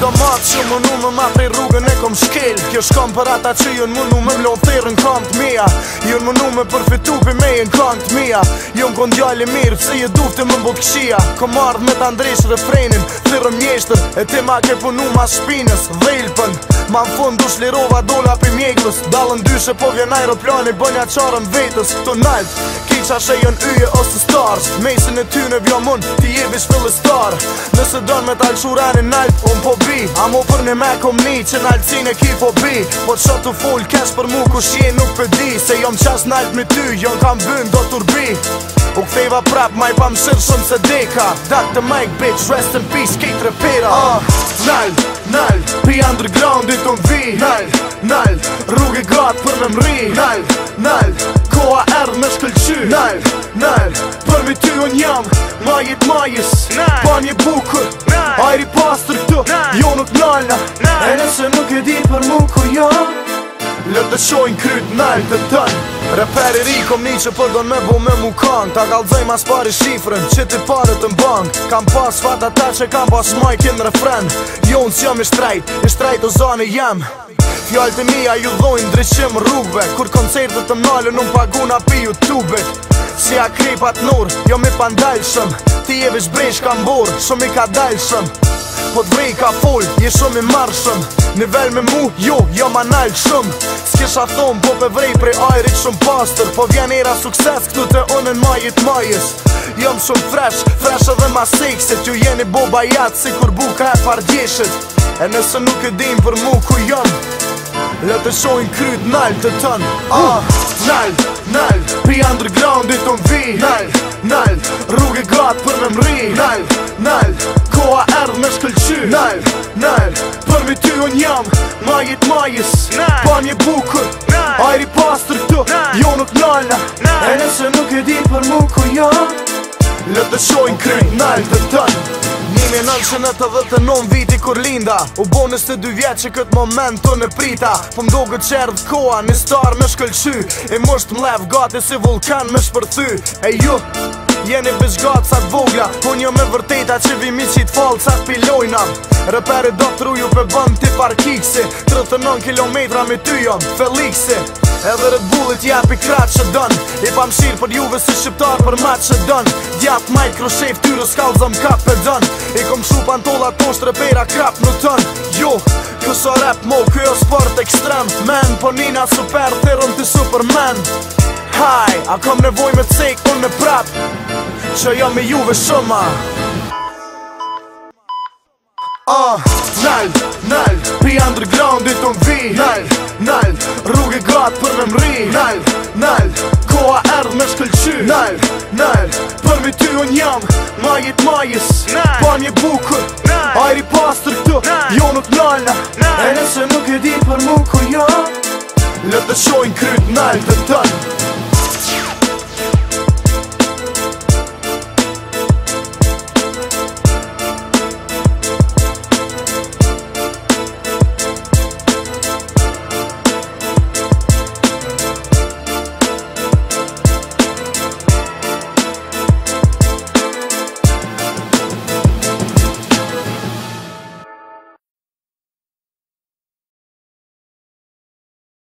do matë që më nume ma prej rrugën e kom shkel Kjo shkom për ata që jën më nume mlon thirë në kant mija Jën më nume përfitu për me e në kant mija Jën kon djali mirë pëse je dufte më mbët këshia Kom ardhë me të ndresh refrenin Thirë mjeshtër e ti ma ke punu ma shpinës ilpën Ma në fund du shlirova dola për mjekës Dalën dyshe po vjen aeroplani bënja qarën vetës Të nalt Qa shejën yje ose stars Mesin e ty në vjo mund Ti star Nëse dën me talë shurani nalt Un po pi A mo për një me kom mi që nalëcine ki po bi Po të full cash për mu ku shje nuk përdi Se jom qas nalët me ty, jom kam bën do turbi U ktheva prap, ma i pa më shërë shumë se deka Duck the mic bitch, rest in peace, kejt repira uh, ah, Nalë, nalë, pi underground i të vi Nalë, nalë, gjatë për me mri Nal, nal, koa erë me shkëllqy Nal, nal, për mi ty unë jam Majit majis, nal, pa një bukur ajri pastër këtu jo nuk nalna e nëse nuk e di për mu ku jam Lëtë të shojnë krytë nalë të tënë Reperi rikom një që përdon me bu me mu kanë Ta galdhej mas pari shifrën që ti pare të mbanë Kam pas fat ata që kam pas majkin refren Jo në jam i shtrejt, i shtrejt o zani jem Fjallët e mija ju dhojnë ndryshim rrugve Kur koncertët të nalë nuk pagun api youtube Si a krepat nur, jo me pandalshëm Ti je vish brej shka mbor, shumë i ka dalshëm Po të vrej ka folë, je shumë i marshëm Nivell me mu, jo, jo ma nalë shumë S'kisha thonë, po për vrej prej ajrit shumë pastër Po vjen era sukses, këtu të onën majit majës Jom shumë fresh, fresh edhe ma seksit Ju jeni boba jatë, si kur buka e pardjeshit E nëse nuk e dim për mu ku jam Lë të shojnë kryt nalë të tën ah, Nalë, nalë, pi undergroundit të ton Nalë, nalë, rrugë e gratë për në mri Nalë, nalë, koa erdhë me shkëllqy Nalë, nalë, përmi ty unë jam Majit majis, nalë, pa mje bukur Ajri pastrë këtu, jo nuk nalë na. E nëse nuk e dim për mu ku jam Lë të shojnë kryt nalë të tën Nimi nëllëshën të dhe viti kur linda U bonës të dy vjetë që këtë moment të në prita Po mdo gëtë koa një star me shkëllqy E mështë mlev gati si vulkan me shpërthy E ju, jeni bëshgatë sa të vogla Po një me vërteta që vimi që i falë sa të pilojna Reperi do të ruju për bënd të parkiksi 39 km me ty jom, Felixi Edhe rët bullit jap i kratë që dënë I pa mshirë për juve si shqiptar për matë që dënë Djatë majtë kroshej ftyrë s'kallë zëmë ka për dënë Ikëm shupan t'odha ton shtrepira krap nuk tënë Jo, këso rap mo kjo sport ekstrem Men, po nina super t'irën t'i supermen Hai, a kam nevoj me cikë unë me prap Që jam i juve shumëa Nal, nal, p'i undergroundit unë vi Nal, nal, rrug e për me mri Nal, nal, koha erdh me shkëlqy Nal, nal, nal, nal, nal, nal, nal, nal, nal, nal, nal, nal, nal, nal, nal, nal, nal, nal, nal, jam Majit majis Pa një bukur Ajri pastur këtu Jo nuk nalna E nëse nuk e di për mu ku jam Lëtë të shojnë kryt nalë të tënë